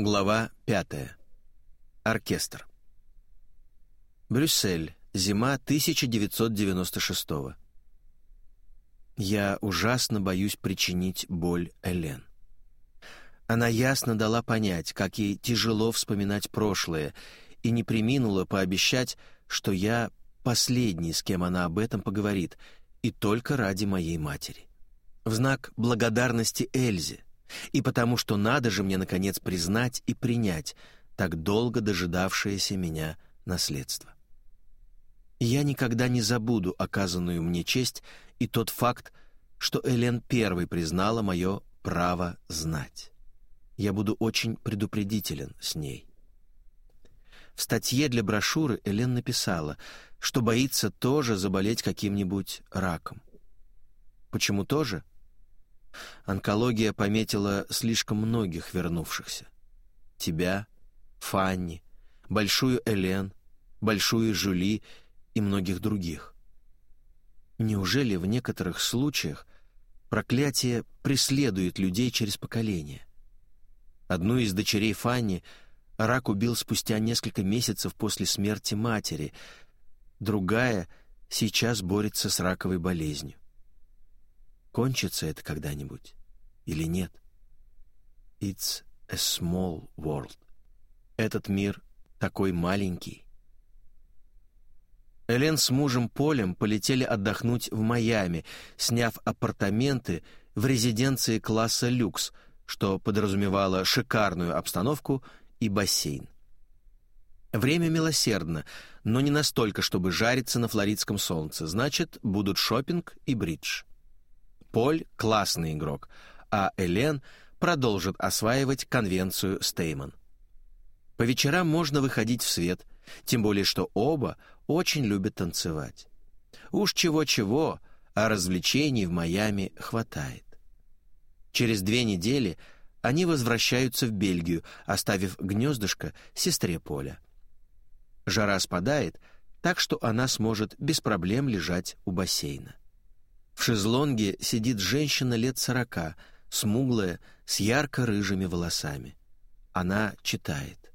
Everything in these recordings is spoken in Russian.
Глава 5. Оркестр. Брюссель. Зима 1996 Я ужасно боюсь причинить боль Элен. Она ясно дала понять, как ей тяжело вспоминать прошлое, и не приминула пообещать, что я последний, с кем она об этом поговорит, и только ради моей матери. В знак благодарности Эльзе, и потому что надо же мне, наконец, признать и принять так долго дожидавшееся меня наследство. Я никогда не забуду оказанную мне честь и тот факт, что Элен первой признала мое право знать. Я буду очень предупредителен с ней. В статье для брошюры Элен написала, что боится тоже заболеть каким-нибудь раком. Почему тоже? Онкология пометила слишком многих вернувшихся. Тебя, Фанни, Большую Элен, Большую Жюли и многих других. Неужели в некоторых случаях проклятие преследует людей через поколение? Одну из дочерей Фанни рак убил спустя несколько месяцев после смерти матери, другая сейчас борется с раковой болезнью. Кончится это когда-нибудь или нет? It's a small world. Этот мир такой маленький. Элен с мужем Полем полетели отдохнуть в Майами, сняв апартаменты в резиденции класса люкс, что подразумевало шикарную обстановку и бассейн. Время милосердно, но не настолько, чтобы жариться на флоридском солнце. Значит, будут шопинг и бридж. Поль — классный игрок, а Элен продолжит осваивать конвенцию Стейман. По вечерам можно выходить в свет, тем более что оба очень любят танцевать. Уж чего-чего, а развлечений в Майами хватает. Через две недели они возвращаются в Бельгию, оставив гнездышко сестре Поля. Жара спадает, так что она сможет без проблем лежать у бассейна. В шезлонге сидит женщина лет сорока, смуглая, с ярко-рыжими волосами. Она читает.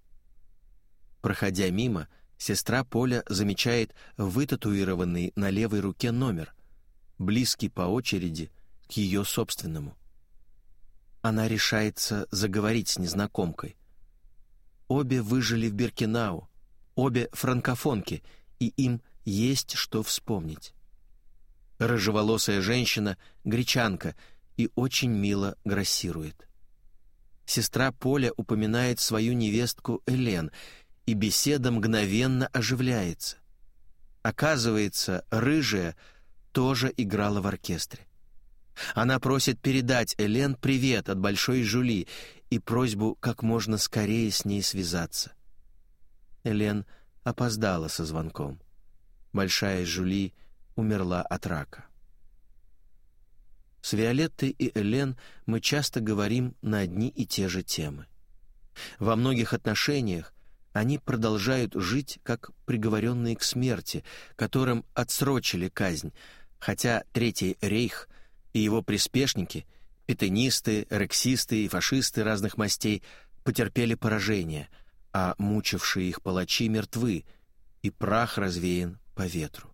Проходя мимо, сестра Поля замечает вытатуированный на левой руке номер, близкий по очереди к ее собственному. Она решается заговорить с незнакомкой. Обе выжили в Беркинау, обе франкофонки, и им есть что вспомнить. Рыжеволосая женщина — гречанка и очень мило грассирует. Сестра Поля упоминает свою невестку Элен, и беседа мгновенно оживляется. Оказывается, рыжая тоже играла в оркестре. Она просит передать Элен привет от Большой Жули и просьбу как можно скорее с ней связаться. Элен опоздала со звонком. Большая Жули умерла от рака. С Виолеттой и Элен мы часто говорим на одни и те же темы. Во многих отношениях они продолжают жить как приговоренные к смерти, которым отсрочили казнь, хотя Третий рейх и его приспешники, петенисты, рексисты и фашисты разных мастей потерпели поражение, а мучившие их палачи мертвы, и прах развеян по ветру.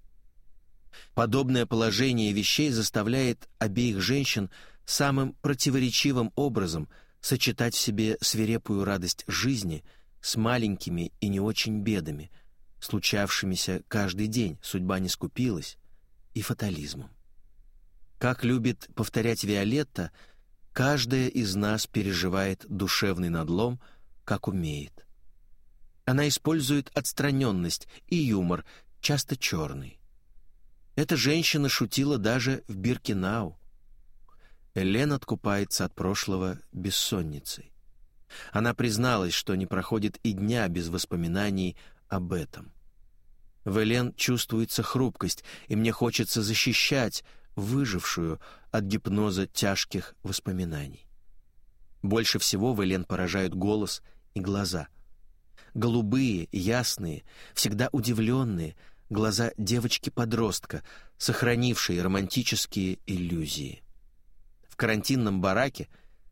Подобное положение вещей заставляет обеих женщин самым противоречивым образом сочетать в себе свирепую радость жизни с маленькими и не очень бедами, случавшимися каждый день, судьба не скупилась, и фатализмом. Как любит повторять Виолетта, каждая из нас переживает душевный надлом, как умеет. Она использует отстраненность и юмор, часто черный. Эта женщина шутила даже в Биркинау. Элен откупается от прошлого бессонницей. Она призналась, что не проходит и дня без воспоминаний об этом. В Элен чувствуется хрупкость, и мне хочется защищать выжившую от гипноза тяжких воспоминаний. Больше всего в Элен поражают голос и глаза. Голубые, ясные, всегда удивленные — глаза девочки-подростка, сохранившей романтические иллюзии. В карантинном бараке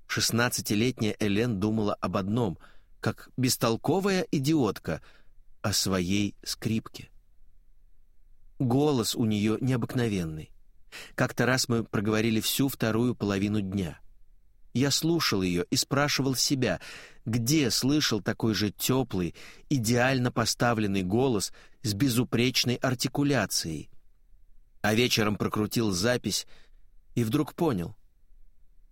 16-летняя Элен думала об одном — как бестолковая идиотка, о своей скрипке. Голос у нее необыкновенный. Как-то раз мы проговорили всю вторую половину дня. Я слушал ее и спрашивал себя, где слышал такой же теплый, идеально поставленный голос с безупречной артикуляцией. А вечером прокрутил запись и вдруг понял.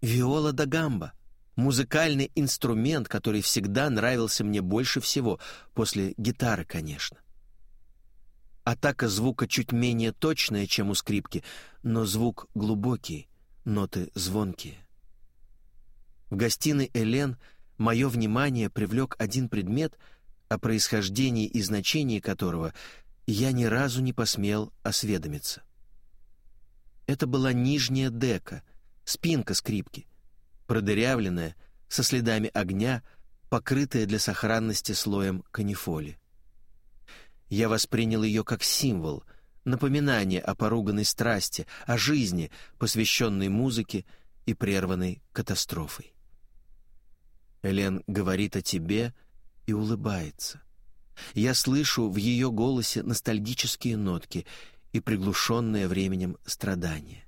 Виола да гамба — музыкальный инструмент, который всегда нравился мне больше всего, после гитары, конечно. Атака звука чуть менее точная, чем у скрипки, но звук глубокий, ноты звонкие. В гостиной Элен мое внимание привлек один предмет, о происхождении и значении которого я ни разу не посмел осведомиться. Это была нижняя дека, спинка скрипки, продырявленная, со следами огня, покрытая для сохранности слоем канифоли. Я воспринял ее как символ, напоминание о поруганной страсти, о жизни, посвященной музыке и прерванной катастрофой. Элен говорит о тебе и улыбается. Я слышу в ее голосе ностальгические нотки и приглушенное временем страдание.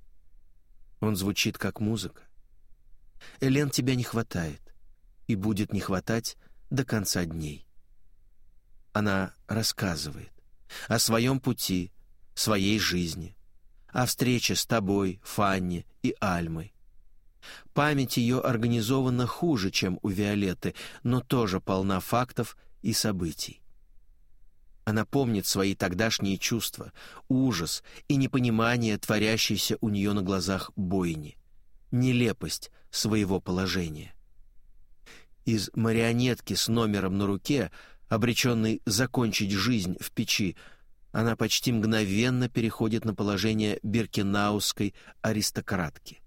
Он звучит как музыка. Элен, тебя не хватает и будет не хватать до конца дней. Она рассказывает о своем пути, своей жизни, о встрече с тобой, Фанни и Альмой. Память ее организована хуже, чем у Виолетты, но тоже полна фактов и событий. Она помнит свои тогдашние чувства, ужас и непонимание творящейся у нее на глазах бойни, нелепость своего положения. Из марионетки с номером на руке – обреченный закончить жизнь в печи, она почти мгновенно переходит на положение биркенаусской аристократки.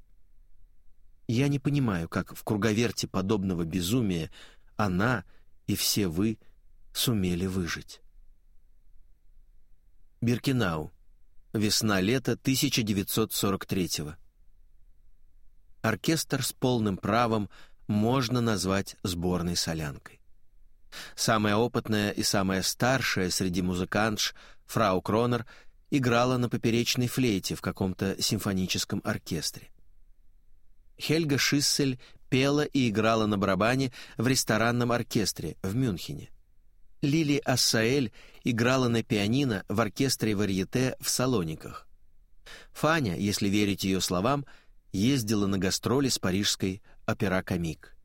Я не понимаю, как в круговерте подобного безумия она и все вы сумели выжить. Биркенау. Весна-лето 1943 -го. Оркестр с полным правом можно назвать сборной солянкой. Самая опытная и самая старшая среди музыкантш, фрау Кронер, играла на поперечной флейте в каком-то симфоническом оркестре. Хельга Шиссель пела и играла на барабане в ресторанном оркестре в Мюнхене. Лили Ассаэль играла на пианино в оркестре варьете в Салониках. Фаня, если верить ее словам, ездила на гастроли с парижской опера-комик.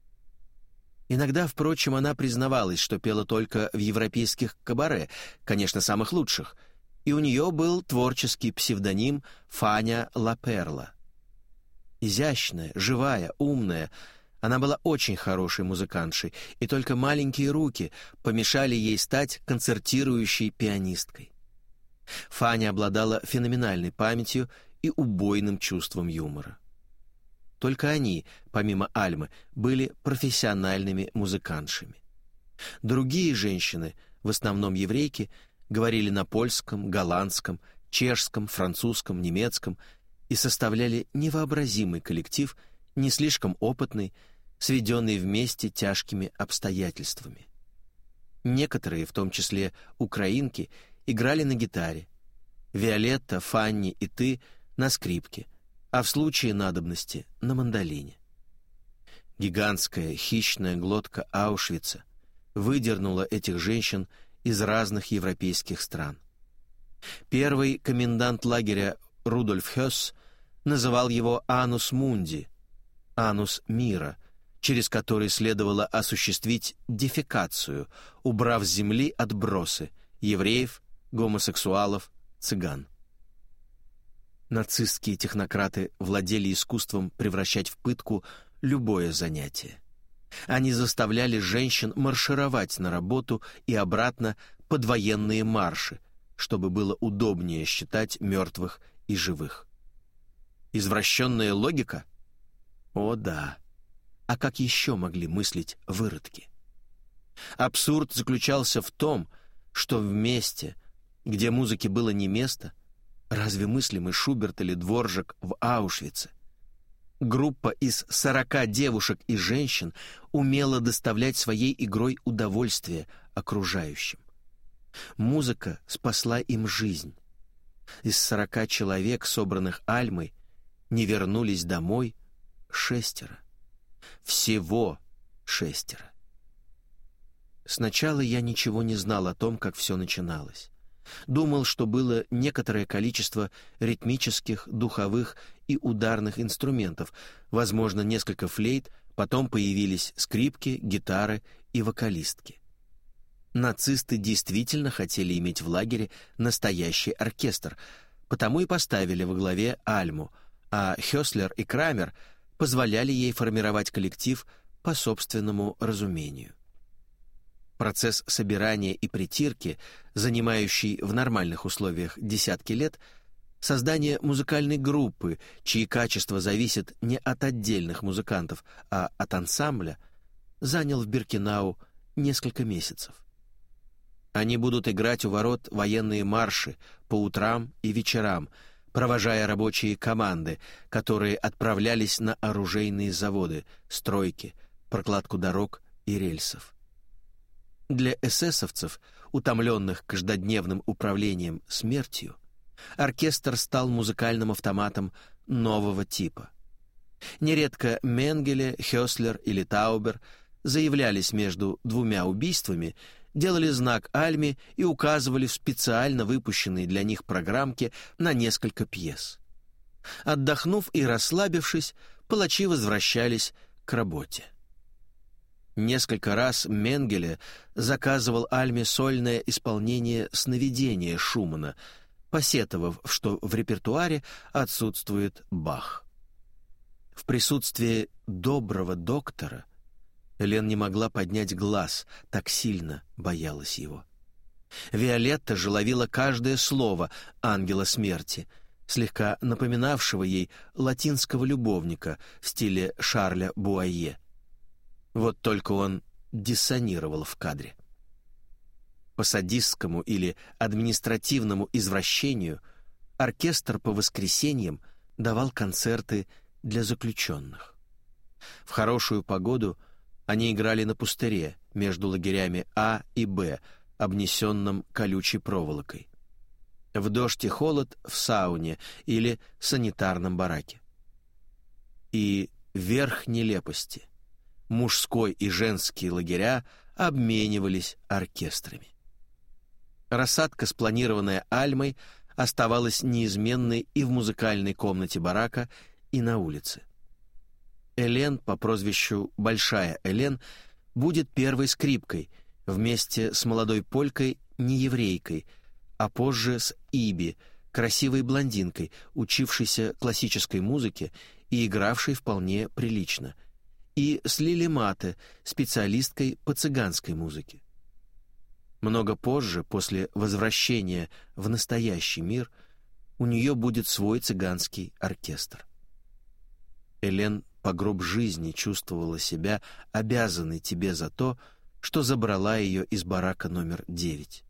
Иногда, впрочем, она признавалась, что пела только в европейских кабаре, конечно, самых лучших, и у нее был творческий псевдоним Фаня Лаперла. Изящная, живая, умная, она была очень хорошей музыкантшей, и только маленькие руки помешали ей стать концертирующей пианисткой. Фаня обладала феноменальной памятью и убойным чувством юмора. Только они, помимо Альмы, были профессиональными музыкантшами. Другие женщины, в основном еврейки, говорили на польском, голландском, чешском, французском, немецком и составляли невообразимый коллектив, не слишком опытный, сведенный вместе тяжкими обстоятельствами. Некоторые, в том числе украинки, играли на гитаре. Виолетта, Фанни и ты — на скрипке — а в случае надобности — на мандолине. Гигантская хищная глотка Аушвица выдернула этих женщин из разных европейских стран. Первый комендант лагеря Рудольф Хёс называл его «анус мунди» — «анус мира», через который следовало осуществить дефекацию, убрав с земли отбросы евреев, гомосексуалов, цыган. Нацистские технократы владели искусством превращать в пытку любое занятие. Они заставляли женщин маршировать на работу и обратно под военные марши, чтобы было удобнее считать мертвых и живых. Извращенная логика? О да. А как еще могли мыслить выродки? Абсурд заключался в том, что в месте, где музыке было не место — Разве мыслимый Шуберт или Дворжак в Аушвице? Группа из 40 девушек и женщин умела доставлять своей игрой удовольствие окружающим. Музыка спасла им жизнь. Из 40 человек, собранных Альмой, не вернулись домой шестеро. Всего шестеро. Сначала я ничего не знал о том, как все начиналось. Думал, что было некоторое количество ритмических, духовых и ударных инструментов, возможно, несколько флейт, потом появились скрипки, гитары и вокалистки. Нацисты действительно хотели иметь в лагере настоящий оркестр, потому и поставили во главе Альму, а Хёслер и Крамер позволяли ей формировать коллектив по собственному разумению. Процесс собирания и притирки, занимающий в нормальных условиях десятки лет, создание музыкальной группы, чьи качества зависят не от отдельных музыкантов, а от ансамбля, занял в Биркинау несколько месяцев. Они будут играть у ворот военные марши по утрам и вечерам, провожая рабочие команды, которые отправлялись на оружейные заводы, стройки, прокладку дорог и рельсов. Для эсэсовцев, утомленных каждодневным управлением смертью, оркестр стал музыкальным автоматом нового типа. Нередко Менгеле, Хёслер или Таубер заявлялись между двумя убийствами, делали знак Альме и указывали в специально выпущенные для них программки на несколько пьес. Отдохнув и расслабившись, палачи возвращались к работе. Несколько раз Менгеле заказывал Альме сольное исполнение сновидения Шумана, посетовав, что в репертуаре отсутствует Бах. В присутствии доброго доктора Лен не могла поднять глаз, так сильно боялась его. Виолетта же ловила каждое слово ангела смерти, слегка напоминавшего ей латинского любовника в стиле Шарля Буайе — вот только он диссонировал в кадре. По садистскому или административному извращению оркестр по воскресеньям давал концерты для заключенных. В хорошую погоду они играли на пустыре между лагерями А и Б, обнесенном колючей проволокой. В дождь и холод в сауне или санитарном бараке. И верх нелепости — мужской и женский лагеря обменивались оркестрами. Рассадка, спланированная Альмой, оставалась неизменной и в музыкальной комнате барака, и на улице. Элен по прозвищу Большая Элен будет первой скрипкой вместе с молодой полькой нееврейкой, а позже с Иби, красивой блондинкой, учившейся классической музыке и игравшей вполне прилично — и с Лили Мате, специалисткой по цыганской музыке. Много позже, после возвращения в настоящий мир, у нее будет свой цыганский оркестр. Элен по гроб жизни чувствовала себя обязанной тебе за то, что забрала ее из барака номер девять.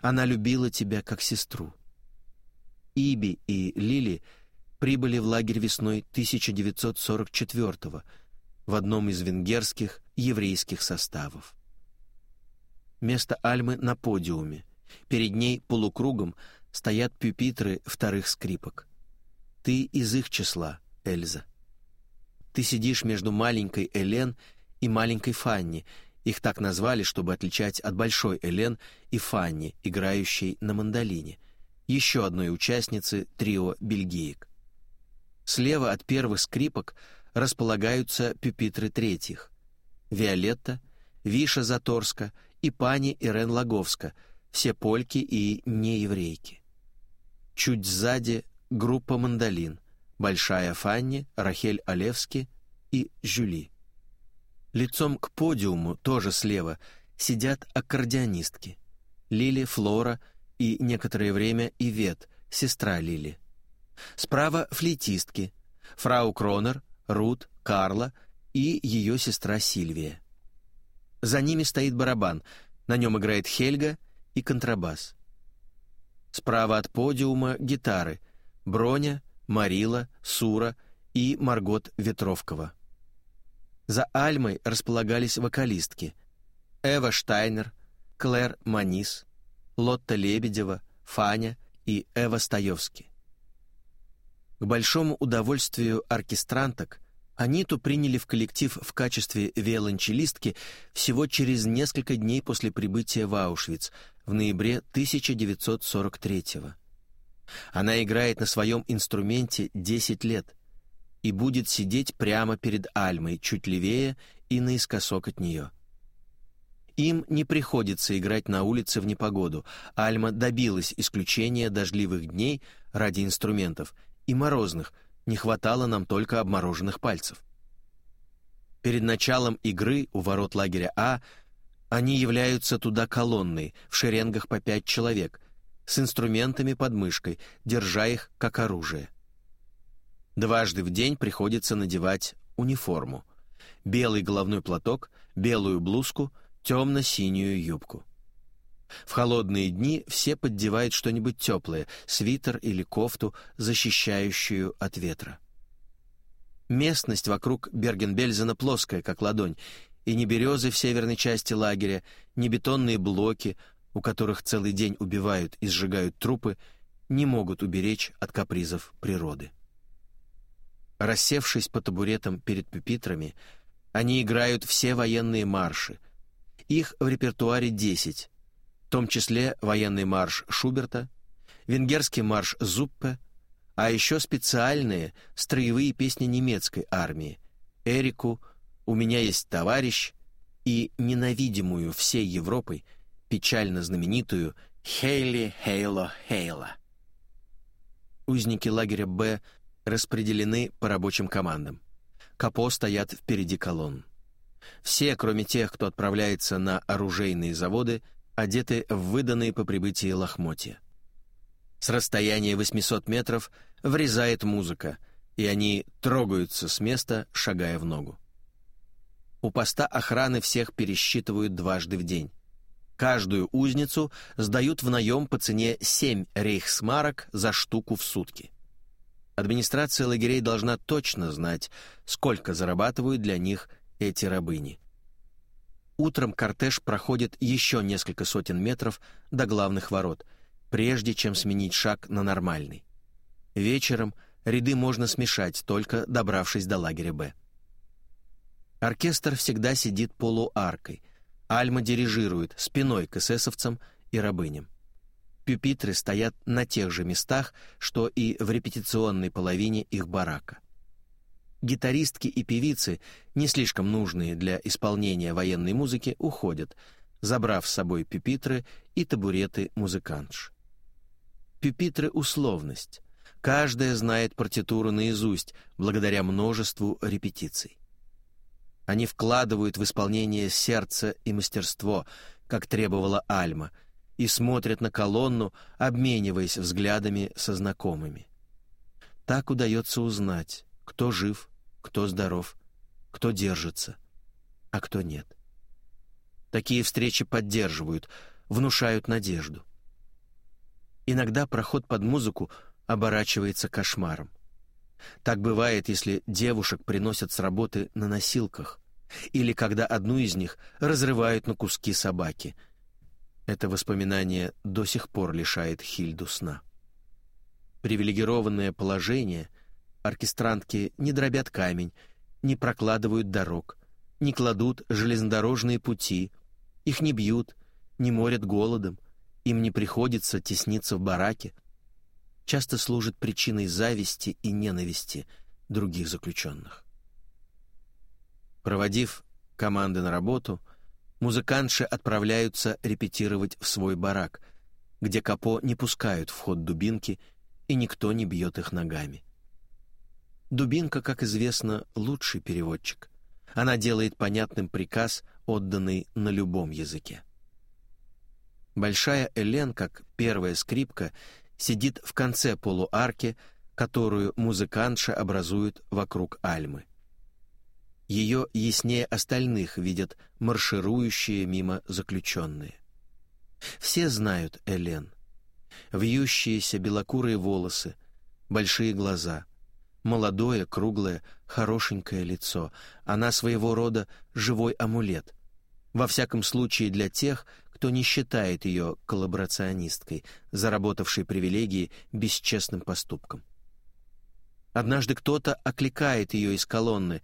Она любила тебя как сестру. Иби и Лили прибыли в лагерь весной 1944 года, в одном из венгерских еврейских составов. Место Альмы на подиуме. Перед ней полукругом стоят пюпитры вторых скрипок. Ты из их числа, Эльза. Ты сидишь между маленькой Элен и маленькой Фанни. Их так назвали, чтобы отличать от большой Элен и Фанни, играющей на мандолине, еще одной участницы трио бельгиек. Слева от первых скрипок — располагаются пюпитры третьих. Виолетта, Виша Заторска и пани Ирен Лаговска, все польки и нееврейки. Чуть сзади группа мандолин, Большая Фанни, Рахель Олевски и Жюли. Лицом к подиуму, тоже слева, сидят аккордеонистки. Лили, Флора и некоторое время Ивет, сестра Лили. Справа флейтистки, фрау Кронер, Рут, Карла и ее сестра Сильвия. За ними стоит барабан, на нем играет Хельга и контрабас. Справа от подиума гитары — Броня, Марила, Сура и Маргот Ветровкова. За Альмой располагались вокалистки Эва Штайнер, Клэр Манис, Лотта Лебедева, Фаня и Эва Стаевски. К большому удовольствию оркестранток Аниту приняли в коллектив в качестве виолончелистки всего через несколько дней после прибытия в Аушвиц в ноябре 1943 -го. Она играет на своем инструменте 10 лет и будет сидеть прямо перед Альмой, чуть левее и наискосок от нее. Им не приходится играть на улице в непогоду. Альма добилась исключения дождливых дней ради инструментов и морозных, не хватало нам только обмороженных пальцев. Перед началом игры у ворот лагеря А они являются туда колонной, в шеренгах по пять человек, с инструментами под мышкой, держа их как оружие. Дважды в день приходится надевать униформу. Белый головной платок, белую блузку, темно-синюю юбку. В холодные дни все поддевают что-нибудь теплое, свитер или кофту, защищающую от ветра. Местность вокруг Бергенбельзена плоская, как ладонь, и ни березы в северной части лагеря, ни бетонные блоки, у которых целый день убивают и сжигают трупы, не могут уберечь от капризов природы. Рассевшись по табуретам перед пюпитрами, они играют все военные марши. Их в репертуаре десять, в том числе военный марш Шуберта, венгерский марш Зуппе, а еще специальные строевые песни немецкой армии «Эрику», «У меня есть товарищ» и ненавидимую всей Европой печально знаменитую «Хейли, Хейло, Хейла». Узники лагеря «Б» распределены по рабочим командам. Капо стоят впереди колонн. Все, кроме тех, кто отправляется на оружейные заводы, одеты в выданные по прибытии лохмотья. С расстояния 800 метров врезает музыка, и они трогаются с места, шагая в ногу. У поста охраны всех пересчитывают дважды в день. Каждую узницу сдают в наем по цене 7 рейхсмарок за штуку в сутки. Администрация лагерей должна точно знать, сколько зарабатывают для них эти рабыни. Утром кортеж проходит еще несколько сотен метров до главных ворот, прежде чем сменить шаг на нормальный. Вечером ряды можно смешать, только добравшись до лагеря «Б». Оркестр всегда сидит полуаркой. Альма дирижирует спиной к эсэсовцам и рабыням. Пюпитры стоят на тех же местах, что и в репетиционной половине их барака. Гитаристки и певицы, не слишком нужные для исполнения военной музыки, уходят, забрав с собой пюпитры и табуреты музыкантш. Пюпитры — условность. Каждая знает партитуру наизусть, благодаря множеству репетиций. Они вкладывают в исполнение сердце и мастерство, как требовала Альма, и смотрят на колонну, обмениваясь взглядами со знакомыми. Так удается узнать, кто жив, кто здоров, кто держится, а кто нет. Такие встречи поддерживают, внушают надежду. Иногда проход под музыку оборачивается кошмаром. Так бывает, если девушек приносят с работы на носилках, или когда одну из них разрывают на куски собаки. Это воспоминание до сих пор лишает Хильду сна. Привилегированное положение оркестрантки не дробят камень, не прокладывают дорог, не кладут железнодорожные пути, их не бьют, не морят голодом, им не приходится тесниться в бараке, часто служит причиной зависти и ненависти других заключенных. Проводив команды на работу, музыкантши отправляются репетировать в свой барак, где капо не пускают в ход дубинки, и никто не бьет их ногами. Дубинка, как известно, лучший переводчик. Она делает понятным приказ, отданный на любом языке. Большая Элен, как первая скрипка, сидит в конце полуарки, которую музыкантша образует вокруг Альмы. Ее яснее остальных видят марширующие мимо заключенные. Все знают Элен. Вьющиеся белокурые волосы, большие глаза, Молодое, круглое, хорошенькое лицо. Она своего рода живой амулет. Во всяком случае для тех, кто не считает ее коллаборационисткой, заработавшей привилегии бесчестным поступком. Однажды кто-то окликает ее из колонны.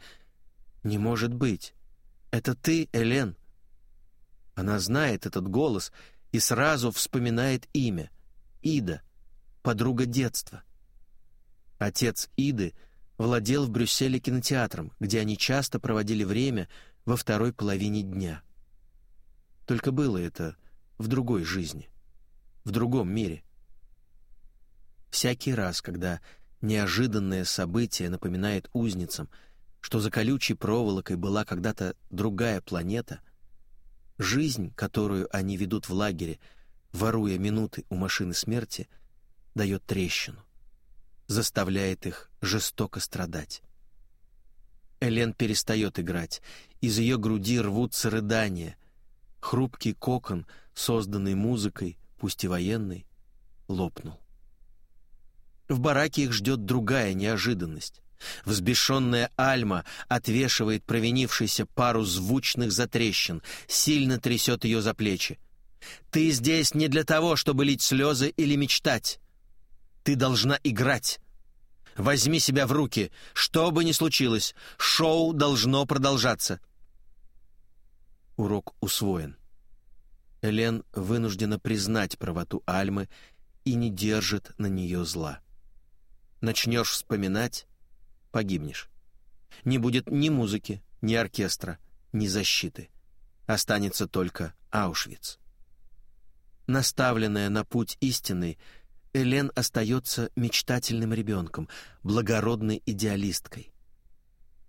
«Не может быть! Это ты, Элен!» Она знает этот голос и сразу вспоминает имя — Ида, подруга детства. Отец Иды владел в Брюсселе кинотеатром, где они часто проводили время во второй половине дня. Только было это в другой жизни, в другом мире. Всякий раз, когда неожиданное событие напоминает узницам, что за колючей проволокой была когда-то другая планета, жизнь, которую они ведут в лагере, воруя минуты у машины смерти, дает трещину заставляет их жестоко страдать. Элен перестает играть. Из ее груди рвутся рыдания. Хрупкий кокон, созданный музыкой, пусть и военной, лопнул. В бараке их ждет другая неожиданность. Взбешенная Альма отвешивает провинившейся пару звучных затрещин, сильно трясет ее за плечи. «Ты здесь не для того, чтобы лить слезы или мечтать. Ты должна играть. Возьми себя в руки. Что бы ни случилось, шоу должно продолжаться. Урок усвоен. Элен вынуждена признать правоту Альмы и не держит на нее зла. Начнешь вспоминать — погибнешь. Не будет ни музыки, ни оркестра, ни защиты. Останется только Аушвиц. Наставленная на путь истинный — Элен остается мечтательным ребенком, благородной идеалисткой.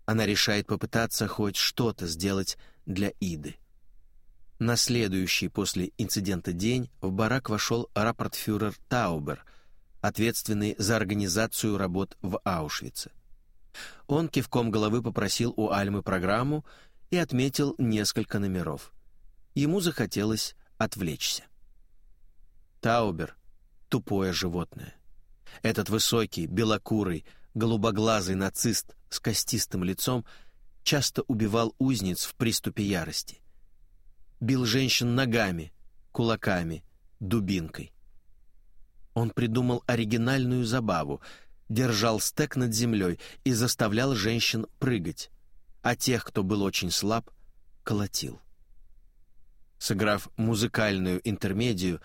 Она решает попытаться хоть что-то сделать для Иды. На следующий после инцидента день в барак вошел рапортфюрер Таубер, ответственный за организацию работ в Аушвице. Он кивком головы попросил у Альмы программу и отметил несколько номеров. Ему захотелось отвлечься. Таубер тупое животное. Этот высокий, белокурый, голубоглазый нацист с костистым лицом часто убивал узниц в приступе ярости. Бил женщин ногами, кулаками, дубинкой. Он придумал оригинальную забаву, держал стек над землей и заставлял женщин прыгать, а тех, кто был очень слаб, колотил. Сыграв музыкальную интермедию,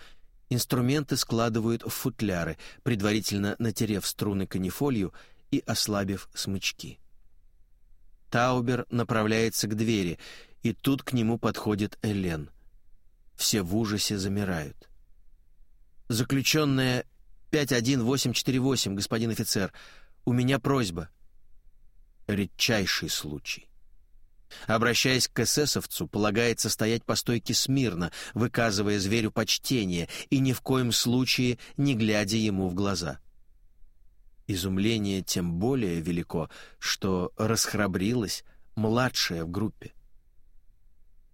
Инструменты складывают в футляры, предварительно натерев струны канифолью и ослабив смычки. Таубер направляется к двери, и тут к нему подходит Элен. Все в ужасе замирают. «Заключенная 51848, господин офицер, у меня просьба». Редчайший случай. Обращаясь к эсэсовцу, полагается стоять по стойке смирно, выказывая зверю почтение и ни в коем случае не глядя ему в глаза. Изумление тем более велико, что расхрабрилась младшая в группе.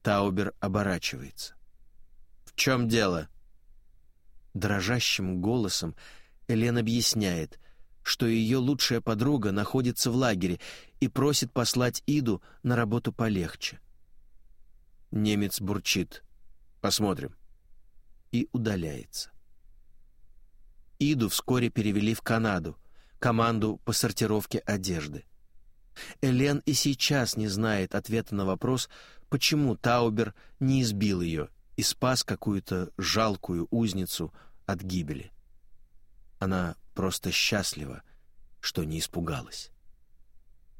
Таубер оборачивается. «В чем дело?» Дрожащим голосом Элен объясняет, что ее лучшая подруга находится в лагере и просит послать Иду на работу полегче. Немец бурчит. «Посмотрим». И удаляется. Иду вскоре перевели в Канаду, команду по сортировке одежды. Элен и сейчас не знает ответа на вопрос, почему Таубер не избил ее и спас какую-то жалкую узницу от гибели. Она просто счастлива, что не испугалась.